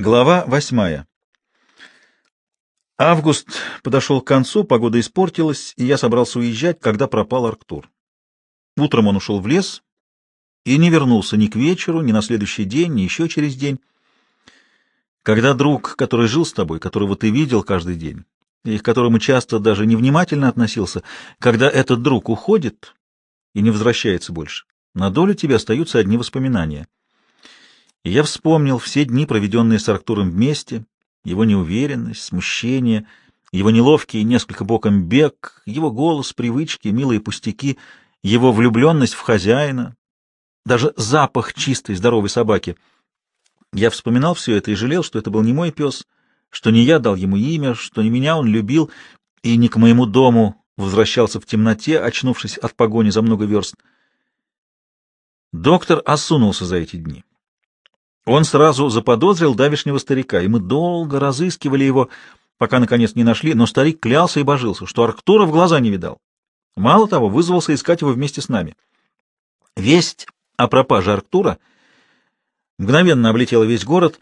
Глава восьмая. Август подошел к концу, погода испортилась, и я собрался уезжать, когда пропал Арктур. Утром он ушел в лес и не вернулся ни к вечеру, ни на следующий день, ни еще через день. Когда друг, который жил с тобой, которого ты видел каждый день, и к которому часто даже невнимательно относился, когда этот друг уходит и не возвращается больше, на долю тебе остаются одни воспоминания. И я вспомнил все дни, проведенные с Арктуром вместе, его неуверенность, смущение, его неловкий несколько боком бег, его голос, привычки, милые пустяки, его влюбленность в хозяина, даже запах чистой здоровой собаки. Я вспоминал все это и жалел, что это был не мой пес, что не я дал ему имя, что не меня он любил и не к моему дому возвращался в темноте, очнувшись от погони за много верст. Доктор осунулся за эти дни. Он сразу заподозрил давешнего старика, и мы долго разыскивали его, пока, наконец, не нашли, но старик клялся и божился, что Арктура в глаза не видал. Мало того, вызвался искать его вместе с нами. Весть о пропаже Арктура мгновенно облетела весь город.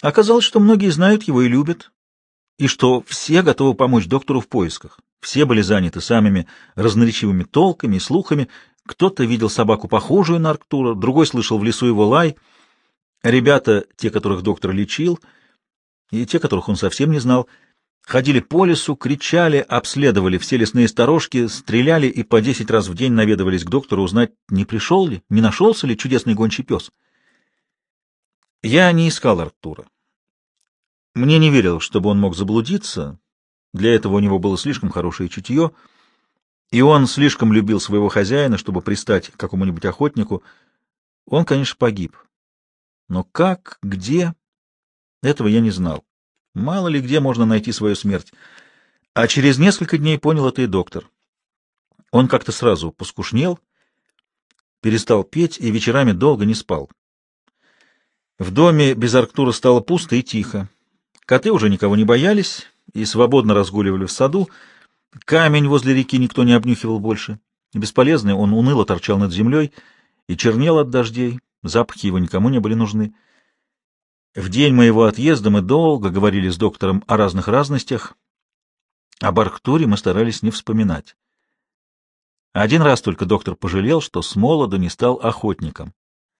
Оказалось, что многие знают его и любят, и что все готовы помочь доктору в поисках. Все были заняты самыми разноречивыми толками и слухами. Кто-то видел собаку, похожую на Арктура, другой слышал в лесу его лай — Ребята, те, которых доктор лечил, и те, которых он совсем не знал, ходили по лесу, кричали, обследовали все лесные сторожки, стреляли и по десять раз в день наведывались к доктору узнать, не пришел ли, не нашелся ли чудесный гончий пес. Я не искал Артура. Мне не верил, чтобы он мог заблудиться. Для этого у него было слишком хорошее чутье, и он слишком любил своего хозяина, чтобы пристать к какому-нибудь охотнику. Он, конечно, погиб. Но как, где, этого я не знал. Мало ли где можно найти свою смерть. А через несколько дней понял это и доктор. Он как-то сразу поскушнел, перестал петь и вечерами долго не спал. В доме без Арктура стало пусто и тихо. Коты уже никого не боялись и свободно разгуливали в саду. Камень возле реки никто не обнюхивал больше. Бесполезный, он уныло торчал над землей и чернел от дождей, Запахи его никому не были нужны. В день моего отъезда мы долго говорили с доктором о разных разностях. Об Арктуре мы старались не вспоминать. Один раз только доктор пожалел, что с молоду не стал охотником.